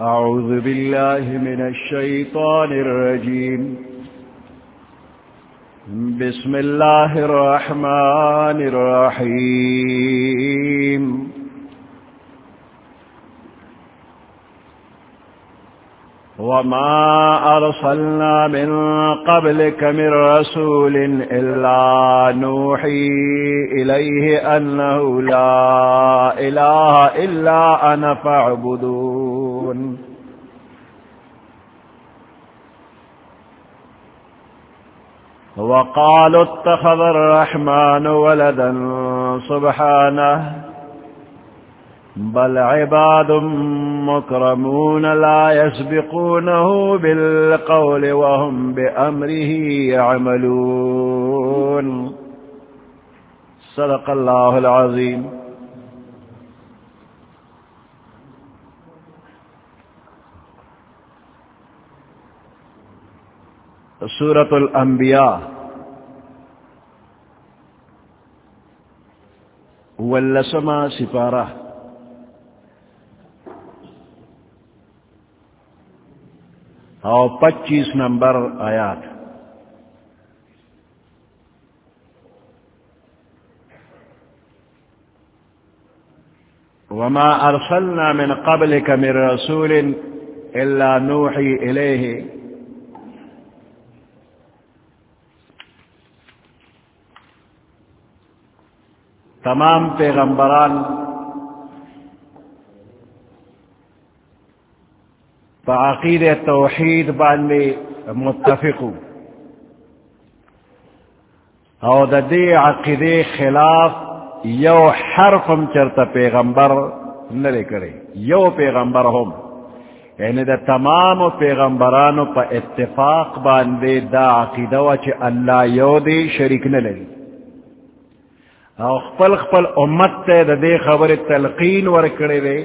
أعوذ بالله من الشيطان الرجيم. بسم الله الرحمن الرحيم. وما أرسلنا من قبلك من رسول إلا نوحي إليه أنه لا إله إلا أنا فاعبدون. وقالوا اتخذ الرحمن ولدا سبحانه بل عباد مكرمون لا يسبقونه بالقول وهم بأمره يعملون. صدق الله العظيم. سورة الأنبياء واللسما سفاره او پچیس نمبر آیات وما ارسلنا من قبلك من رسول الا نوحي اليه تمام پیغمبران فعقید توحید باندے متفق او دا دے عقید خلاف یو حرفم چرتا پیغمبر نرے کرے۔ یو پیغمبر ہم۔ یعنی دا تمام پیغمبرانو پا اتفاق باندے دا عقیدہ وچ اللہ یو دے شریک نہ نلری او خپل خپل امت تے دا دے خبر تلقین ورکڑے دے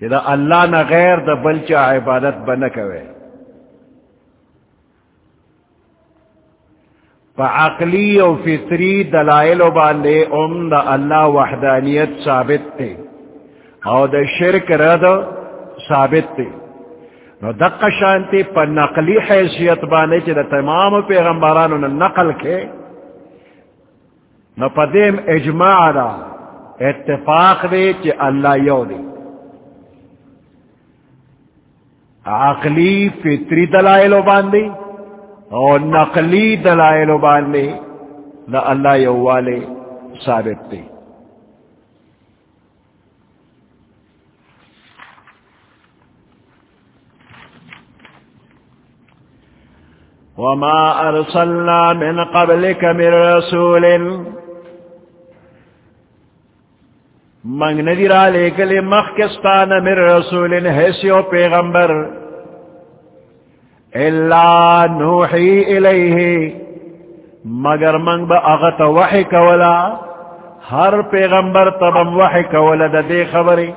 کہ دا اللہ نہ غیر دا بلچا عبادت بن کوے عقلی و فطری دلائل و باندے ام دا اللہ وحدانیت ثابت تے او دا شرک رد ثابت تے نو دق شانتی پا نقلی حیثیت باندے چی دا تمام پیغمبرانو نقل کے نو پا دیم اجماع دا اتفاق دے چی اللہ یو دے عقلی فطری دلائل باندھے اور نقلی دلائل باندھے نہ اللہ یوالے ثابت تھے وما أرسلنا من قبلك من رسول منگ ندی را لے گلے مخکستان من رسول حیثیو پیغمبر۔ اللہ نوحی الیہ مگر منگ با اغت وحی کولا۔ ہر پیغمبر تبم وحی کولا دا دے خبری۔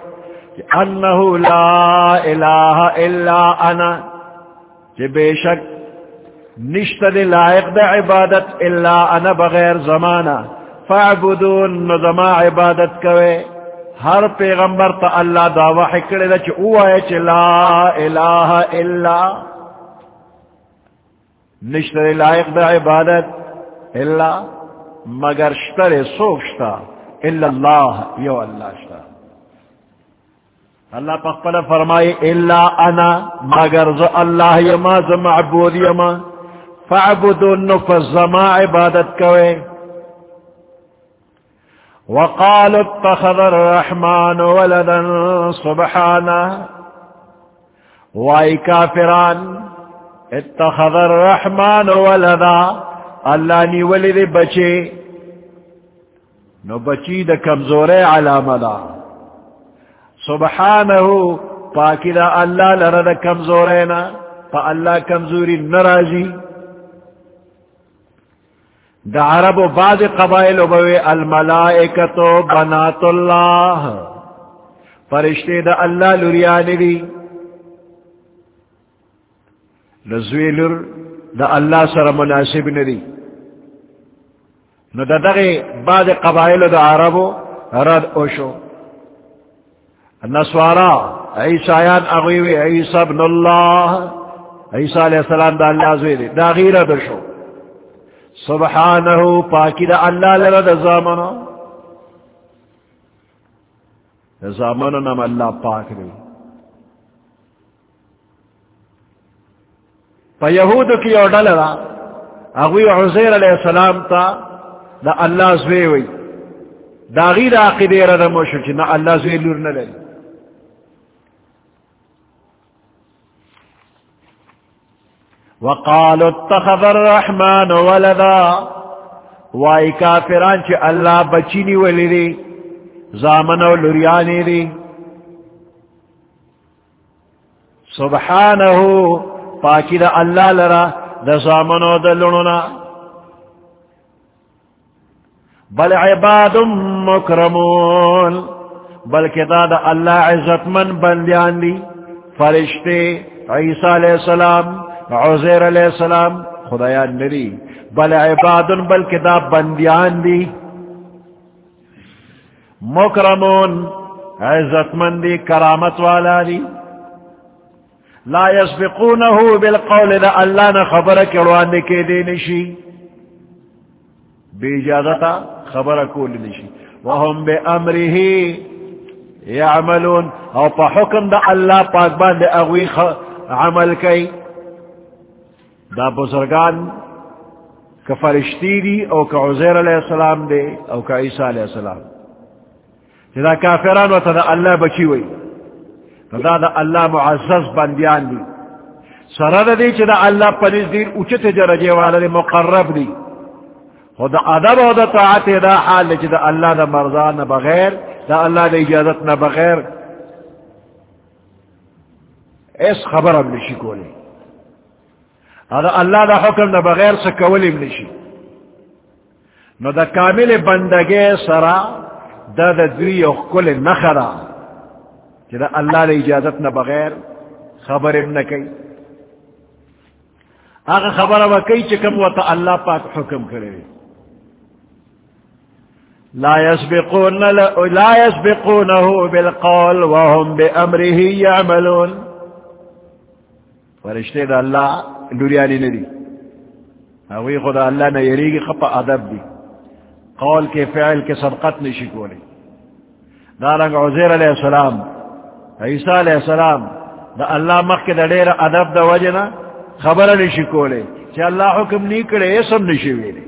انہو لا الہ الا انا۔ کہ بے شک نشت دے لائق دا عبادت الا انا بغیر زمانہ۔ فاعبدون نظما عبادت کوئے۔ ہر پیغمبر تا اللہ دا وحی کرے دا چی اوائے چی لا الہ الا نشتر لائق دا عبادت الا مگر شتر سوکشتا الا اللہ یو اللہ شتا اللہ پخپل فرمائی الا انا مگر ز اللہ یما ز معبود یما فعبدون نفز زما عبادت کوئے وقال اتخذ الرحمن ولدا سبحانه. واي كافران اتخذ الرحمن ولدا، اللہ نی ولد بچے. نو بچی دا کمزور علامہ دا. سبحانہو پاکی دا اللہ لرد کمزورینا، پا اللہ کمزوری نرازی. دا عرب و بعض قبائل و بوے الملائکتو بنات اللہ. فرشتے دا اللہ لریانی دی. لزویلر دا اللہ سر مناسب ندی. نو دا دغی بعض قبائل دا عربو رد اوشو. نسوارا عیسیان اغویوی عیسی ابن اللہ. عیسی علیہ السلام دا اللہ زوی دی. دا غیر دشو سبحانہو، پاکی دا اللہ لرد زامنو. زامنو نم اللہ پاک دی. پا یہود کی اوڈل را اغوی عزیر علیہ السلام تا دا اللہ زوی وی. دا غیر عقیدی را دا موشو چی نا اللہ زوی لور نلے. وقالوا اتخذ الرحمن ولدا. وائی کافران چی اللہ بچینی ولی دی زامن و لریانی دی. سبحانہو پاکی دا اللہ لرا، دا زامن و دا لننا بل عباد مکرمون، بلکہ دا دا اللہ عزت من بندیان دی. فرشتے عیسیٰ علیہ السلام عزیر علیہ السلام، خدایان نری بل عباد بل کتاب بندیان دی. مکرمون عزت مندی کرامت والا دی. لا يسبقونه بالقول، دا اللہ نا خبر کروان دے کے دے نشی. بے اجازتا خبر کول نشی. وهم بے امره یعملون، او پا حکم دا اللہ پاک باندے اغوی عمل کئی. دا بزرگان کا فرشتی دی او کا عزیر علیہ السلام دے او کا عیسیٰ علیہ السلام. دا کافران و تا دا اللہ بچی وئی دا دا اللہ معزز بندیان دی سرد دی چی دا اللہ پنیز دیر اچت جرجے والا دی مقرب دی خود دا ادب و دا طاعت دا حال دی چی دا اللہ دا مرضان بغیر دا اللہ دا اجازت بغیر اس خبر ہم نشی کولی. ادا اللہ دا حکم دا بغیر سے کولیم نشی نو دا کامل بندگی سرا دا دا دوی او کل نخرا چی دا اللہ دا اجازت نہ بغیر خبر ابن کئی آگا خبر ابا کئی چکم و تا اللہ پاک حکم کرے لا يسبقون لا يسبقونه بالقول وهم بأمره يعملون. فرشتے دا اللہ لوریانی ندی. اوی خدا اللہ نے یری کی خپا ادب دی. قول کے فعل کے سبقت نشی کولی. دارنگ عزیر علیہ السلام، عیسیٰ علیہ السلام، دا اللہ مخ کے دا دیر ادب دا وجنا خبر نشی کولی. چی اللہ حکم نہیں کرے یہ سب نشی ویلی.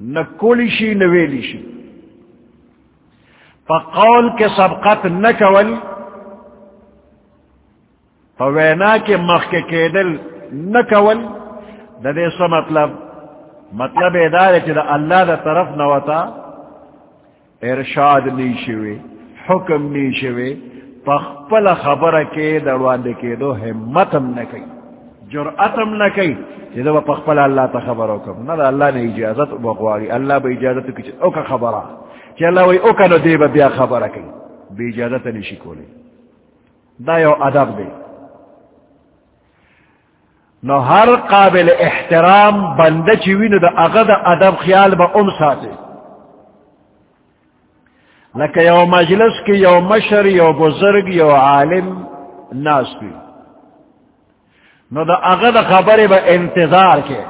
نہ کولی شی، نہ ویلی شی. پا قول کے سبقت نہ کولی فوینا کے مخ کے کیدل نہ کول دا دے سو مطلب؟ مطلب ادارے چی دا اللہ دا طرف نوتا ارشاد نیشوی حکم نیشوی پخپل خبر کے دروان دے کے دو حمتم نکی جرعتم نہ نکی چی دا پخپل اللہ تا خبر حکم نا دا اللہ نے اجازت بقواری اللہ با اجازت کچھ اوکا خبرہ چی اللہ وی اوکا نو دے با بیا خبر کی بی اجازت نیشی کولی. دا یو ادب دے نو ہر قابل احترام بند چوی نو دا اغد ادب خیال با ام ساتے لکہ یو مجلس کی یو مشر، یو بزرگ، یو عالم ناس پی نو دا اغد خبر با انتظار کے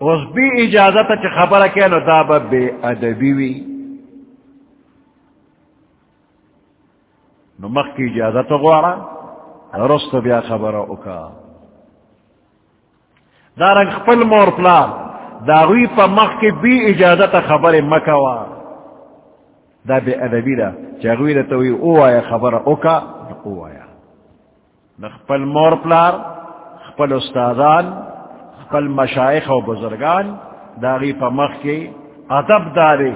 اس بھی اجازت چی خبر کے نو دا با بے ادبی وی. نو مخ کی اجازت غوارا. رست بیا خبر اوکا دارنگ خپل مور پلار. داغوی پا مخ کی بی اجازت خبر مکوا دا بی ادبی دا چاگوی دا توی او آیا خبر اوکا او آیا خپل مور پلار، خپل استادان، خپل مشایخ و بزرگان داغی پا مخ کی ادب داری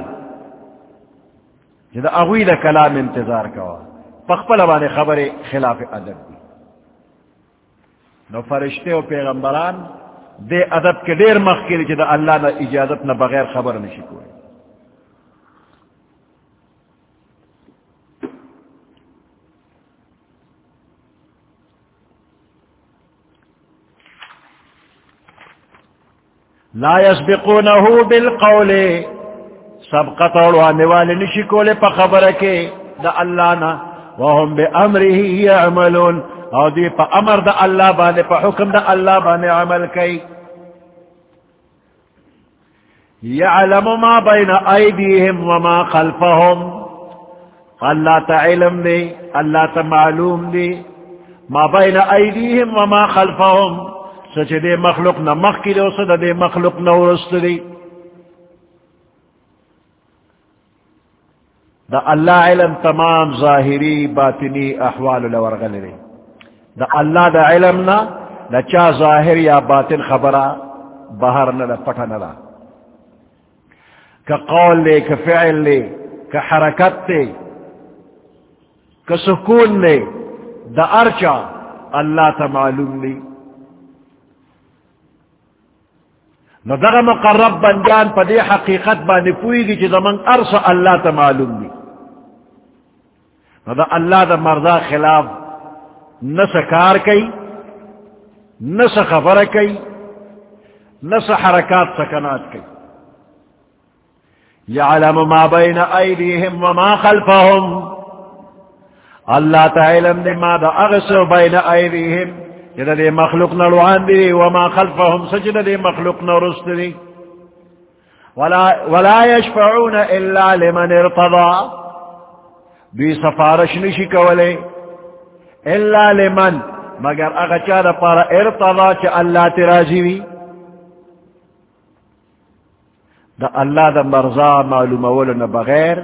جدا اغوی دا کلام انتظار کوا پخپل بانے خبر خلاف ادب دی نو فرشتے و پیغمبران، دے ادب کے دیر مخ کے لیے اللہ نہ اجازت نہ بغیر خبر نہیں شکوئے لا يسبقونه بالقول سبقت اوڑوانے والے نشی کولے پا خبر کے دا اللہ نا وهم بے امره او دی پا امر دا اللہ بانے، پا حکم دا اللہ بانے عمل کئی۔ یعلم ما بین ایدیہم وما خلفهم اللہ تا علم دے اللہ تا معلوم دے ما بین ایدیہم وما خلفهم سچ دے مخلوق نہ مخ کی دے سد دے مخلوق نہ ورست دے دا اللہ علم تمام ظاہری، باطنی احوال لورغل دے دا اللہ دا علم نا، دا چا ظاہر یا باطن خبرہ، بہر نہ دا پٹھا نہ کا قول لے کا فعل لے کا حرکت لے کا سکون لے، دا ارچا اللہ تا معلوم لی نو دغه مقرب بندیان پا دی حقیقت بانی پوئی گی چی ارس اللہ تا معلوم دی نو دا اللہ دا مردا خلاف نس کار کئی نس خبر کئی نس حرکات سکنات کئی۔ یعلم ما بین ایدیہم وما خلفهم اللہ تا علم ما دا اغسو بین ایدیہم۔ جدا دے مخلوق نروان دی وما خلفهم سجد دے مخلوق نرست دی۔ ولا, ولا يشفعون الا لمن ارتضى بی سفارش نشی کولے۔ الا لمن. مگر اغچا دا پارا ارتضا چا اللہ تراجی وی دا اللہ دا مرضا معلوم اولنا بغیر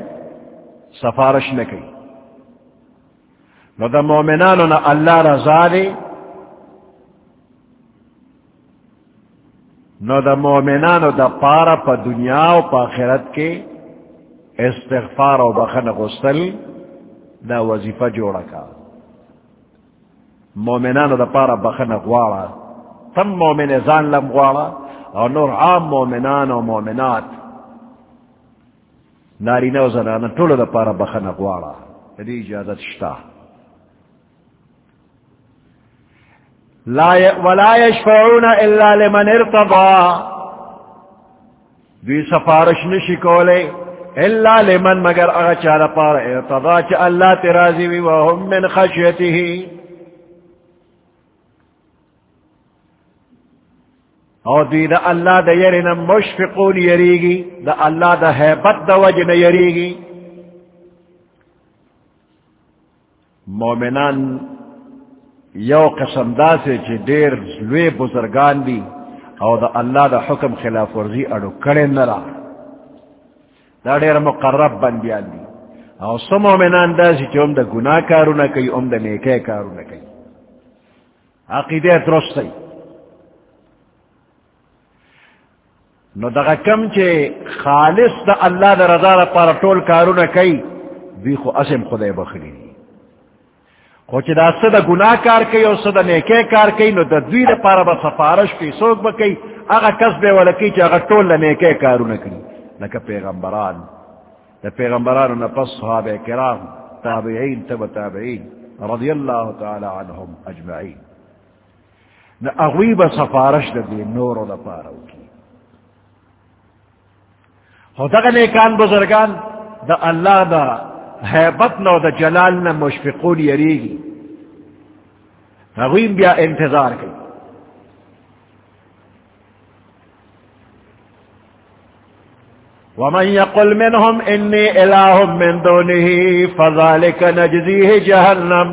سفارش نکی نو دا مومنانو نا اللہ رضا دے نو دا مومنانو دا پارا پا دنیا و پا آخرت کے استغفار و بخن غسل دا وظیفہ جوڑا کا مومنانو دا پارا بخن غوارا تم مومن زان لم غوارا اور نور عام مومنان و مومنات. ناری نو زنانا طولو دا پارا بخن غوارا دی اجازت شتا لا ي... ولا يشفعون الا لمن ارتضى دی سفارش نشی کولے الا لمن، مگر اغا چالا پار ارتضا چا اللہ ترازی وی وهم من خشیته. او دی دا اللہ دا یرنا مشفقون یریگی دا اللہ دا حیبت دا وجن یریگی۔ مومنان، یو قسم دا سے چی دیر لوی بزرگان دی او دا اللہ دا حکم خلاف ورزی اڑو کڑے نرا دا دیر مقرب بندیان دی۔ او سم مومنان دا سی چی ام دا گناہ کارو نکی ام دا نیکے کارو نکی عقیدے درستی نو دا کم چی خالص دا اللہ دا رضا دا پارا طول کارو نکی بھی خو اسم خدای بخلی خو چې دا صد گناہ کار کوي او صد نیکه کار کوي، نو د دوی لپاره به سفارش کوي څوک به کوي؟ هغه کس به ولکې چې هغه ټول له نیکه کارونه کوي؟ لکه پیغمبران. د پیغمبرانو نه پس صحابه کرام، تابعین، تبع تابعین رضی الله تعالی عنهم اجمعین. نو هغوی به سفارش د دې نورو لپاره وکړي. خو دغه نیکان بزرگان، د الله دا حیبت نو دا جلال نہ مشفقون یریگی نغویم بیا انتظار کی ومن يقل منهم إني إله من دونه فذلك نجزيه جهنم.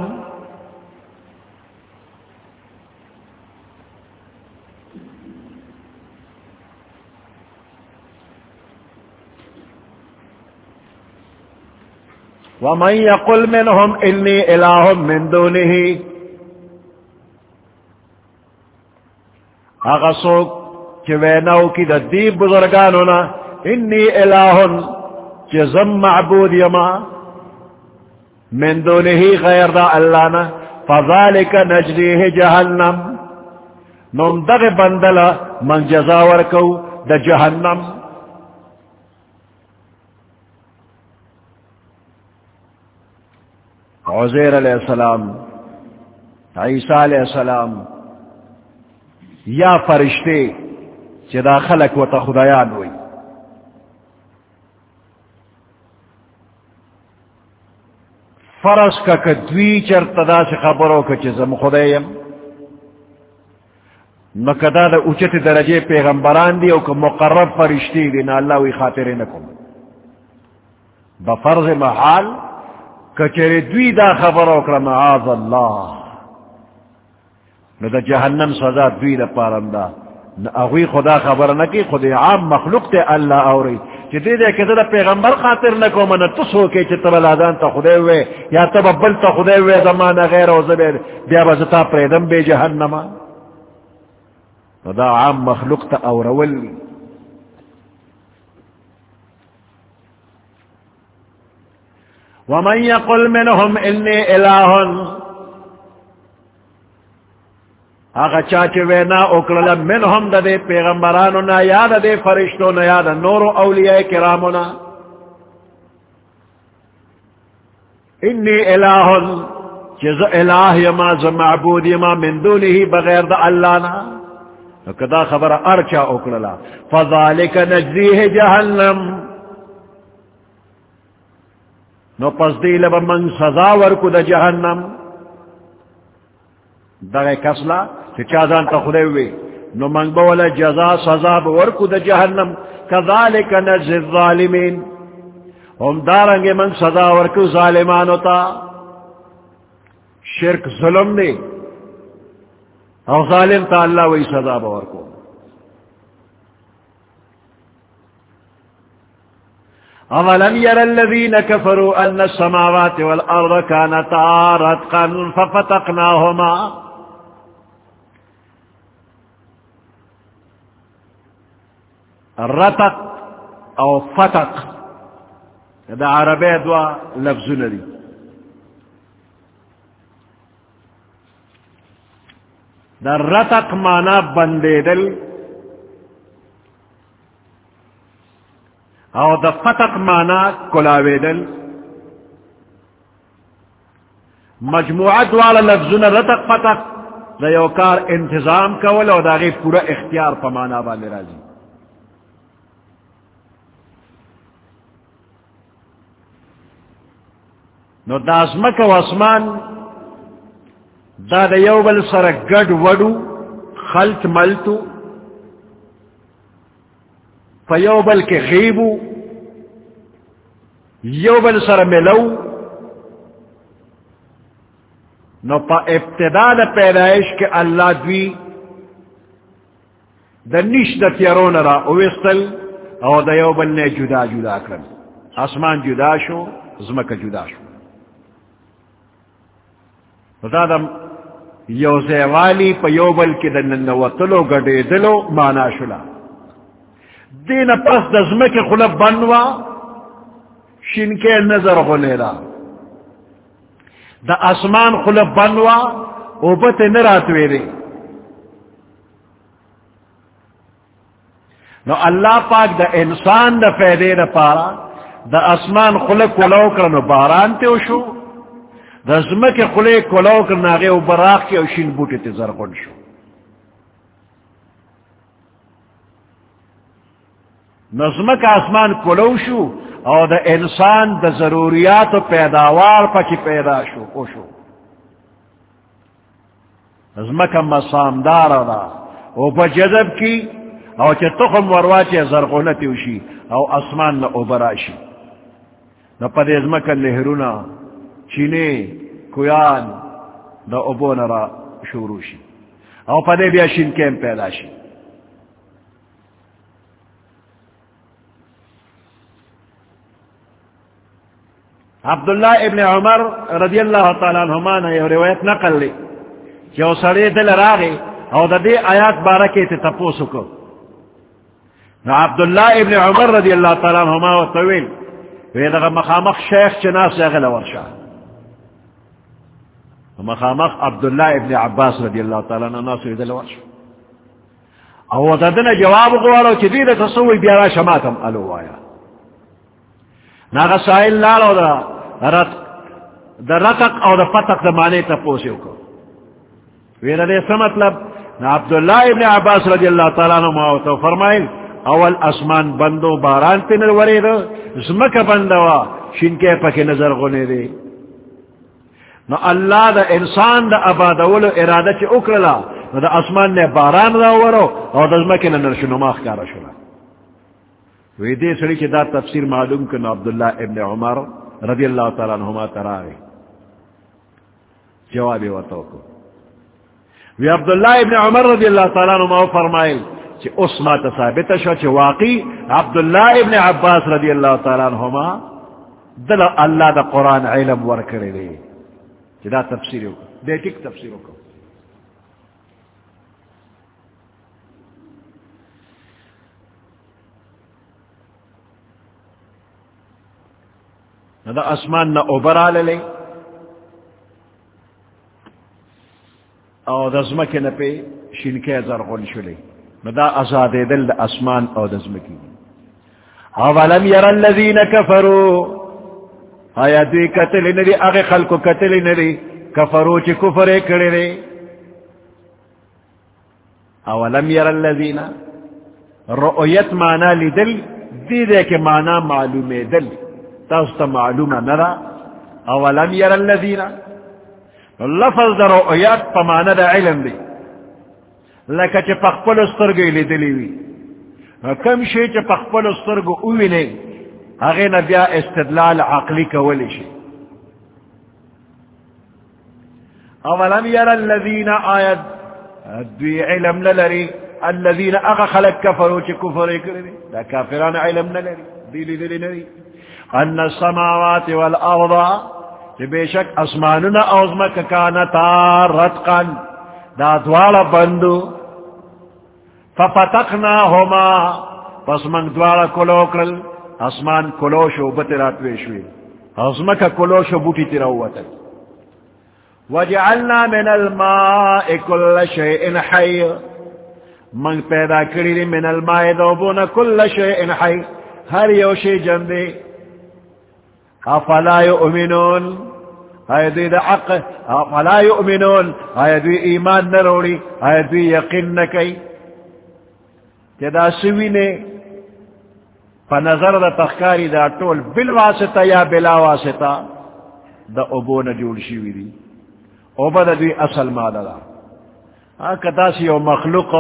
ومن يقل منهم إني إله من دونه أغسوك كوينو كده ديب بزرگانونا، إني إله جزم معبود يما من دونه غير دا اللانا فذلك نجريه جهنم۔ نمدغ بندلا من جزاور جزاوركو دا جهنم عزیر علیہ السلام، عیسیٰ علیہ السلام، یا فرشتے چدا خلق و تخدیان ہوئی فرس کا کدوی چر تدا سے خبرو کا چزم خدایم نو کدا دا اچت درجے پیغمبران دی او که مقرب فرشتی دی نا اللہ وی خاطرے نکم بفرض محال کچر دوی دا خبروں کا معاذ اللہ نہ دا جہنم سزا دوی دا پارندا نہ اغوی خدا خبر نہ کی خود عام مخلوق تے اللہ اور چی دے دے کہ دا پیغمبر خاطر نکو من تسو کے چی تب الادان تا خودے ہوئے یا تب بل تا خودے ہوئے زمانہ غیر و زبیر بیا بزتا پریدم بے جہنما دا عام مخلوق تا اورول ومن يقل منهم اني اله آغا چاچے وینا اکرل منہم دا دے پیغمبرانو نا یا دا دے فرشتو نا یا دا نور و اولیاء کرامو نا انی الہ چیز الہ یما ز معبود یما من دونی ہی بغیر دا اللہ نا کدا خبر ارچا اکرلا فذالک نجزیہ جہنم نو پس دی لبا من سزا ورکو دا جہنم. دغه کسلا چې چا ځان ته خدای وي نو منګ به ولا جزاء سزا ورکو د جهنم کذالک نجز الظالمین. هم دارنګ من سزا ورکو ظالمانو ته. شرک ظلم دی او ظالم ته الله وی سزا به ورکو أولم ير الذين كفروا أن السماوات والأرض كانتا رتقا ففتقناهما رتق او فتق دا عربی دوا لفظ ندی دا رتق مانا بندے دل او دا فتق مانا کلاوے دل مجموعت والا رتق فتق دا یوکار انتظام کول او دا غی پورا اختیار پا مانا والے راضی نو دازمک و اسمان دا دا یو بل سر گڑ وڈو خلط ملتو پا یو بل کے غیبو یو بل سر ملو۔ نو پا ابتدا دا پیدائش کے اللہ دوی دا نیش دا تیرون را اوستل او دا یو بل نے جدا جدا کرن۔ آسمان جدا شو زمک جدا شو۔ دادم یو زیوالی پا یو بل کی دن گڑے دلو مانا شلا۔ دین پس دزمک خلب بنوا شنکے نظر غلیلا دا اسمان خلب بنوا اوبت نراتوے دے نو اللہ پاک دا انسان دا فیدے دا پارا دا اسمان خلق کلو کرنو باران تے شو رزم کے خلے کلو کر ناگے او براق کے اوشین بوٹے تے زرغن شو. نظم کا آسمان کلو شو اور دا انسان دا ضروریات و پیداوار پا کی پیدا شو او شو. نظم مسامدار دا او پا جذب کی او چے تخم وروا چے زرغنتی اوشی او اسمان نا او براشی نا پا دے ازمکا نہرونا چینے کویان دا ابو نرا شروع شی او پا پدے بیا شین کیم پیدا شی عبداللہ ابن عمر رضی اللہ تعالیٰ عنہما نے یہ روایت نقل لی کہ وہ سڑے دل راگے او دا دے آیات بارہ کے تے تپوسو کو۔ عبداللہ ابن عمر رضی اللہ تعالیٰ عنہما و طویل ویدغا مخامخ شیخ چناس اغل ورشا۔ مخامخ عبداللہ ابن عباس رضی اللہ تعالیٰ عنہ ناس ویدل ورشا۔ او ددن جواب غوارو چی دید تصوی بیارا شماتم الو آیا۔ ناغا سائل لالو دا رت دا رتق او دا فتق دا مانے تا پوسیو کو. ویدہ دے سمطلب نا عبداللہ ابن عباس رضی اللہ تعالیٰ عنہ ماوتو فرمائل، اول اسمان بندو باران پہ نر ورے دو، زمک بندوا شنکے پک نظر غنے دے. نو اللہ دا انسان دا ابادولو ارادہ چی اکرلا نو دا اسمان نے باران دا ورو اور دزمکی نرشنماخ کارا شلا. وی دے سڑی چی دا تفسیر معلوم کن عبداللہ ابن عمر رضی اللہ تعالیٰ عنہما تراغی جوابی وطوکو وی عبداللہ ابن عمر رضی اللہ تعالیٰ عنہما فرمائل چی اس ما تصابت شو چی واقعی عبداللہ ابن عباس رضی اللہ تعالیٰ عنہما دل اللہ دا قرآن علم ورکرے دے. چی دا تفسیرو دے ٹک تفسیرو کو. دا اسمان نہ اوبر آلے او دزمکی نپی شنکے زرغن شلے دا ازاد دل دا اسمان او دزمکی اولم یر الذین کفرو آیا دوی قتل ندی اغی خلقو قتل ندی کفرو چی کفر کرے رے اولم یر الذین رؤیت مانا لی دل دی دے کے مانا معلوم دل تاستا معلوم نرا اولم یر الذین لفظ در رؤیت پا مانا دا علم دی. لکه چې پخپل سترګې لیدلې وي. کم شي چې پخپل سترګو وویني هغه نه بیا استدلال عقلی کولی شي. اولم ير الذين؟ آيات دوی علم للري الذين اغا خلق كفروا چه كفر کرده دا كافران علم للري ديلي ديلي نري ان السماوات والارض چه بيشك اسماننا اوزمك كانتا رتقا، دا دوال بندو، ففتقناهما، پس من دوارا کلو کرل اسمان کلوشو بطرات ویشوی ازمکا کلوشو بوٹی تیروتا وجعلنا من الماء كل شيء حي من پیدا کری من الماء دوبونا كل شيء حي هر یو شی جندے افلا يؤمنون آیا دوی دا حق افلا يؤمنون آیا دوی ایمان نروڑی آیا دوی یقین نکی کہ دا سوی نے پا نظر دا تخکاری دا ٹول بل واسطہ یا بلا واسطہ دا ابو نجول شوی دی اوبا دا دوی اصل مادا دا آکا دا سی او مخلوق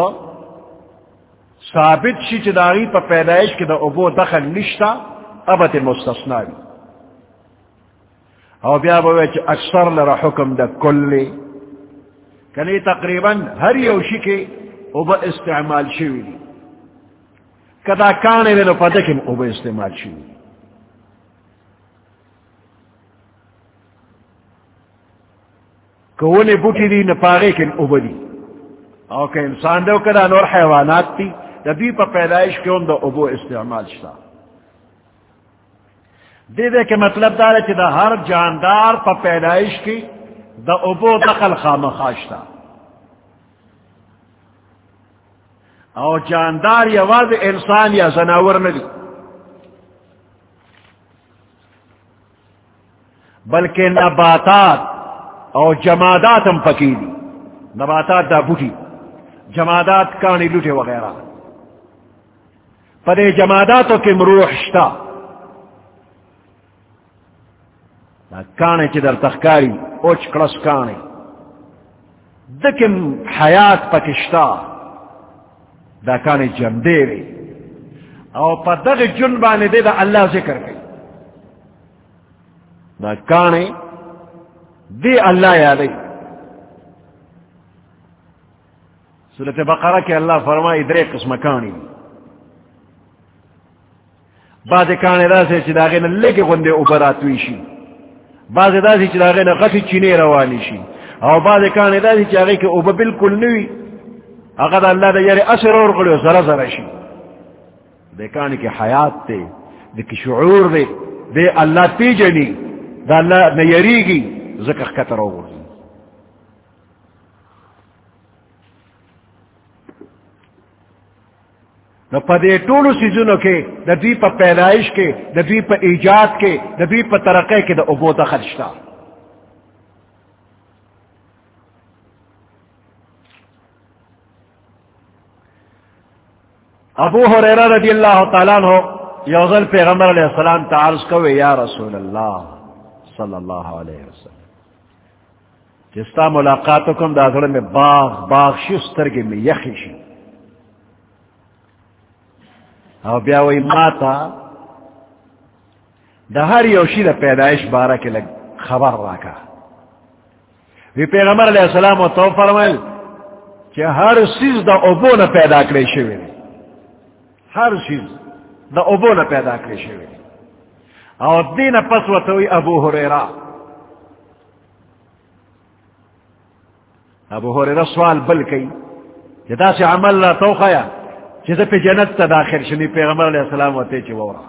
ثابت شی چی داغی پا پیدایش که دا ابو دخل نشتا ابت مستثناوی او بیا بوے چی اکثر لرا حکم دا کلی کنی تقریباً هر ہر یوشی کے اوبا استعمال شوی دی. کدا کانے دے نو پتہ کم اوبا استعمال شوی دی. کونے بوٹی دی نپاغے کن اوبا دی او کہ انسان دے کدا نور حیوانات تی دا دی پا پیدائش کیون دا اوبو استعمال شتا دے دے کہ مطلب دار ہے دا ہر جاندار پا پیدائش کی دا اوبو دخل خام خاشتا او جاندار یا واض انسان یا زناور ندی بلکہ نباتات او جمادات ہم پکی دی نباتات دا بوٹی جمادات کانی لوٹے وغیرہ. پدے جماداتوں کے مروح شتا کانے چی در تخکاری اوچ کلس کانے دکم حیات پکشتا دا کانے جم دے او پا دغ جن بانے دے دا اللہ ذکر گئی دا کانے دے اللہ یادی سورت بقرہ کے اللہ فرمائی درے قسم کانی بعد کانے دا سے چداغے نے لے کے گندے اوپراتوی شی بعض داسی چداغے نے غفی چینے روانی شی. او بعد کانے دا سے چاگے کہ اوبا بالکل نوی. اگر اللہ دے یاری اثر اور قلو ذرا ذرا شی. دے کانی کی حیات دے دے کی شعور دے دے اللہ پی جنی دا اللہ نیری گی ذکر کتر اور نو پا دے طولو سیزنو کے، دا دوی پا پیدائش کے، دا دوی پا ایجاد کے، دا دوی پا ترقی کے، دا ابو دخل شتا ابو حریرہ رضی اللہ تعالیٰ عنہ یوزل پیغمبر علیہ السلام تعارض کوئے یا رسول اللہ صلی اللہ علیہ وسلم جستا ملاقاتو کم دا زڑ میں باغ باغ شی استرگی میں یخی شی او بیاوی ماتا دا ہر یوشی دا پیدائش بارا کے لگ خبر راکا وی پیغمبر علیہ السلام و تو فرمائل کہ ہر چیز دا ابو نہ پیدا کرے شوی ہر چیز دا ابو نہ پیدا کرے شوی اور دین پس و توی ابو حریرہ ابو حریرہ سوال بل کئی جدا سے عمل لا تو خیا جدا پہ جنت تا داخل شنی پیغمبر علیہ السلام و تیچی وورا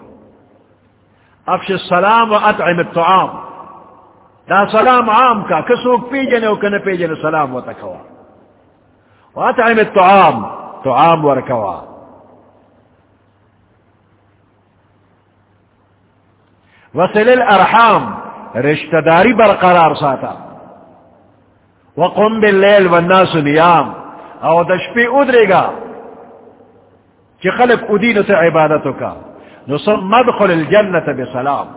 افش السلام و اطعم الطعام. دا سلام عام کا کسوک پی جنے و کن پی جنے سلام و تکوا و اطعم الطعام. طعام ورکوا وصل الارحام. رشتہ داری برقرار ساتا وقم باللیل والناس نیام. او دشپی ادرے گا کہ خلق ادین سے عبادتوں کا. نصر مدخل الجنت بسلام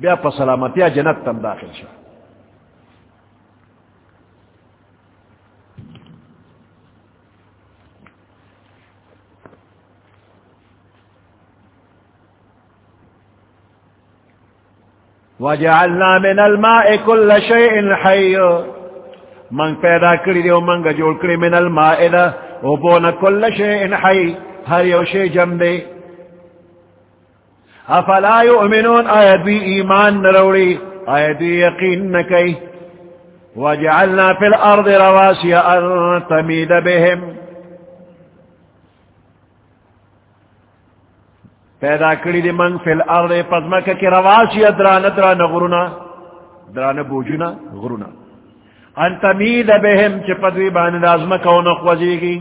بیا پا سلامتیا جنت تم داخل شا وجعلنا من الماء كل شيء حي. من پیدا کری دیو منگا جوڑ کری من الماء دا وبونا كل شيء حي ہر یو شے جم دے افلا یؤمنون؟ آیت بھی ایمان نروڑی؟ آیت بھی یقین نکی؟ وجعلنا فی الارض رواسی ان تمید بهم. پیدا کری دی من فی الارض پزمکہ کی رواسی دران دران غرونا. دران بوجنا غرونا. ان تمید بهم چی پدوی بان دازمکہ و نقوزیگی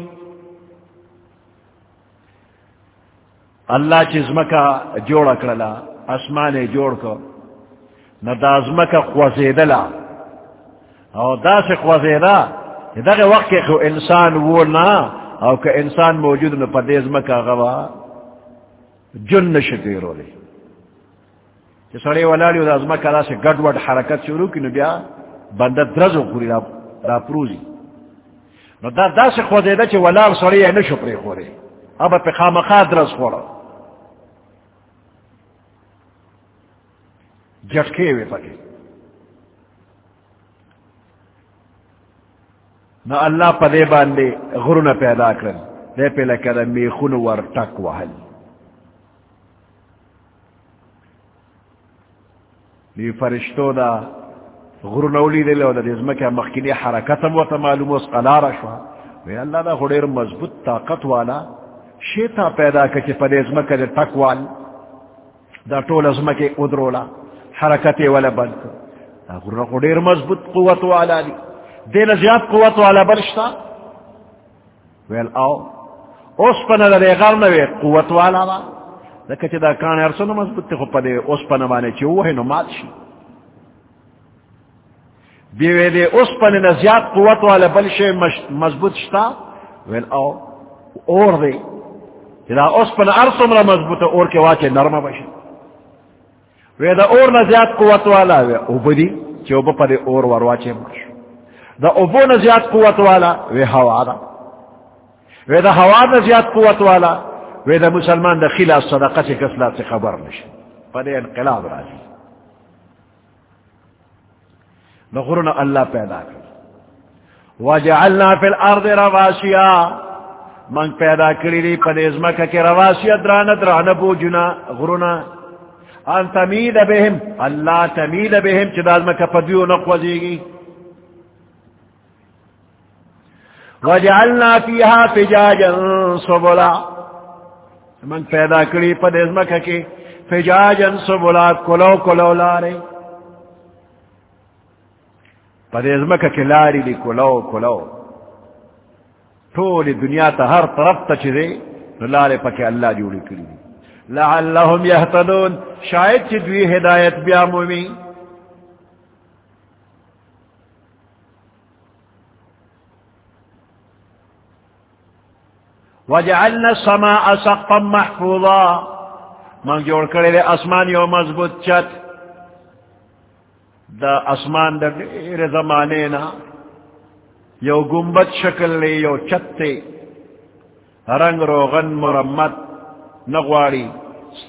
اللہ چزم کا جوڑ اکڑلا اسمان جوڑ کو نہ دازم کا خوزیدلا۔ او دا سے خوزیدا دا کے وقت کے انسان وہ نہ او کہ انسان موجود نہ پدیزم کا غوا جن نشتی رو لے۔ کہ سڑے والی دازم کا سے گڈ وڈ حرکت شروع کی نبیا بندہ درز خوری دا, دا پروزی۔ نو دا دا سے خوزیدا چھ ولال سڑے نشو پرے خورے۔ اب پہ خامخا درز خورا۔ جٹکے ہوئے پکے۔ نہ اللہ پدے باندے غرون پیدا کر دے پہ لکر میخون ور ٹک وحل لی فرشتو دا غرون اولی دے لے دا دیزمکہ مخکینی حرکتم و تا معلوم اس قلار شوا۔ وی اللہ دا غریر مضبوط طاقت والا شیطا پیدا کچی پدے ازمکہ دے ٹک وال۔ دا طول ازمکہ ادرولا۔ حرکت والا بند کو ڈیر مضبوط قوت والا دی دین زیاد قوت والا بلشتا ویل، آو اس پا ندر غر نوی قوت والا با دکا چی دا کان ارسو مضبوط تی خوب دے اس پا نمانے چی ووہی نو مات شي. شی بیوی دے اس پا ندر زیاد قوت والا بلشے مضبوط شتا ویل، آو، اور دے دا اس پا ندر ارسو مضبوط اور کے واچے نرم بشی وی دا اور نہ زیاد قوت والا وی. اوبو دی چی اوبو پا دی اور ورواچے مرشو دا اوبو نہ زیاد قوت والا وی ہوا دا. وی دا ہوا نہ زیاد قوت والا وی دا مسلمان دا خلا صدقہ سے کسلا سے خبر نشو پا دی انقلاب راجی نغرنا اللہ پیدا کر وجعلنا فی الارض رواسیا. من پیدا کری دی پا دی ازمکہ کی رواسیا دران دران بوجنا غرنا ان تمید بهم، اللہ تمید بهم چداز میں کپدیو نقوزی گی وجعلنا فیہا فجاجا سبلا. من پیدا کری پد ازمکہ کی فجاجا سبلا کلو کلو لارے پد ازمکہ کی لاری لی کلو کلو. تولی دنیا تا ہر طرف تا چدے لارے پکے اللہ جوڑی کری لعلهم يهتدون شاید چی دوی ہدایت بیا مومی وجعلنا السماء سقفا محفوظا۔ من جوڑ کرے لے اسمانی و مضبوط چت۔ دا اسمان دا دیر زمانے نا۔ یو گمبت شکل لے، یو چتے رنگ روغن مرمت۔ نغواری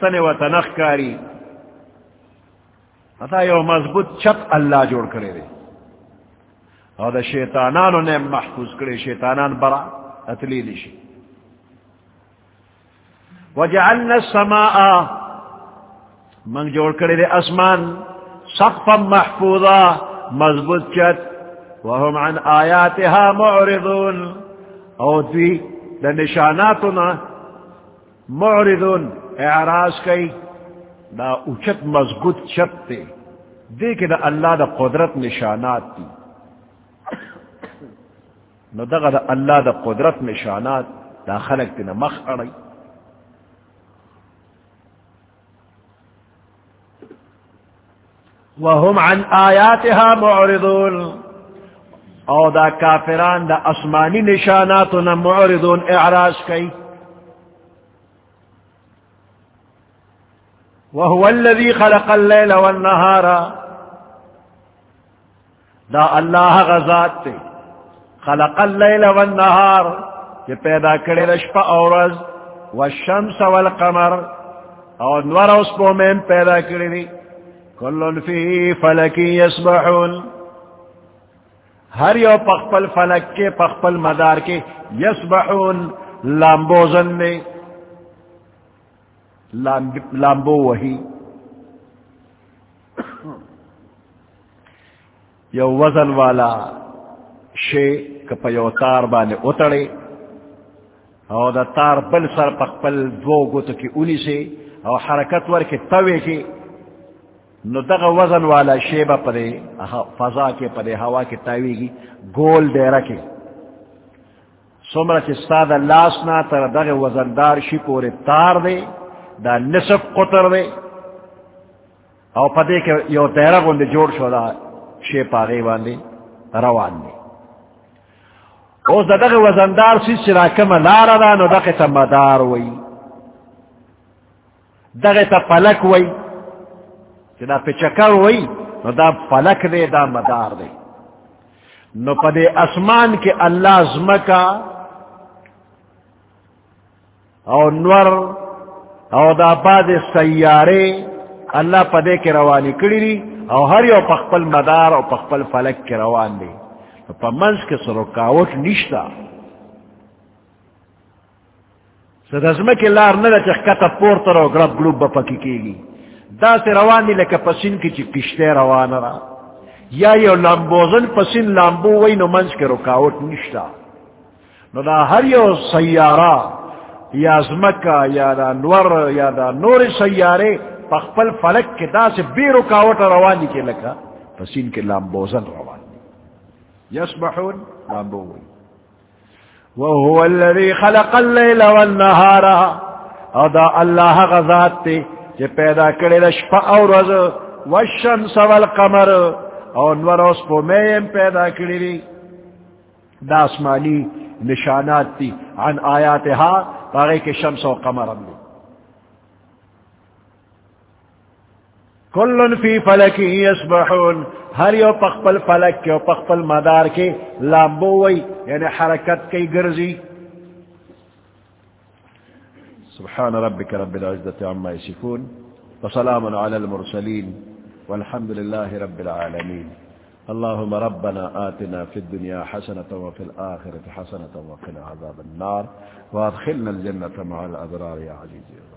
سن و تنخکاری اتا یو مضبوط چت اللہ جوڑ کرے دے اور دا شیطانانو نے محفوظ کرے شیطانان برا اتلی نشی وجعلنا السماء من جوڑ کرے دے اسمان، سقفا محفوظا، مضبوط چت. وهم عن آیاتها معرضون. او دوی دا نشاناتنا معرضون، اعراض کئی دا اچت مضبوط چت تے۔ دیکھ دا اللہ دا قدرت نشانات تی نو دا دا اللہ دا قدرت نشانات دا خلق تی مخ اڑی وهم عن آیاتها معرضون۔ او دا کافران دا اسمانی نشاناتنا معرضون اعراض کئی۔ وهو الذي خلق الليل والنهار. دا اللہ غزات تے خلق الليل والنهار کہ پیدا کرے رشپا اورز والشمس والقمر. اور نور اس پومین پیدا کرے دی. کلن فی فلکی یسبحون. ہر یو پخپل فلک کے پخپل مدار کے یسبحون. لامبوزن میں لامبو وہی۔ یو وزن والا شے کپ یو تار بانے اتڑے او دا تار بل سر پخپل دو گت کی اونی سے او حرکت ور کے توے کے نو دغ وزن والا شے با پدے فضا کے پدے ہوا کے تاوی گی گول دے رکھے سمرا چستا دا لاسنا تر دغ وزندار شی پورے تار دے دا نصف قطر دے. او پدے کے یو تیرہ گوندے جوڑ شو دا شے پاگے باندے روان دے. اوز دا دغی وزندار سی سرا کم لارا دا نو دغی تا مدار وی دغی تا پلک وی چی دا پچکر وی نو دا پلک دے، دا مدار دے. نو پدے اسمان کے اللہ زمکا، او نور او دا بعد سیارے اللہ پدے کے روانی کری دی او ہر یو پخپل مدار او پخپل فلک کے روان دی پا منز کے سرکاوٹ نشتا سدزمہ کے لار ندا چخکتا پورتر او گرب گلوب با پکی کی گی دا سے روان دی لکا پسین کی چی کشتے روان را یا یو لامبوزن پسین لامبو وی نو منز کے رکاوٹ نشتا نو دا ہر یو سیارہ یا زمکا یا دا نور، یا دا نور سیارے پخپل فلک کے دا سے بے رکاوٹ روانی کے لکا پسین کے لامبوزن روان یسبحون لامبوزن وهو الذي خلق الليل والنهار او دا اللہ غزات تے جے پیدا کرے لشفا او رز والشمس والقمر۔ او نور اس پو میم پیدا کرے دا اسمانی نشانات تی عن آیاتها، باغی کے شمس و قمر ہم نے کل فی فلک یسبحون ہر یو پخپل فلک کے پخپل مدار کے لامبو وی یعنی حرکت کی گرزی. سبحان ربك رب العزة عما يسفون وسلام على المرسلين والحمد لله رب العالمين اللهم ربنا آتنا في الدنيا حسنة وفي الآخرة حسنة وقنا عذاب النار وادخلنا الجنة مع الأبرار يا عزيزي.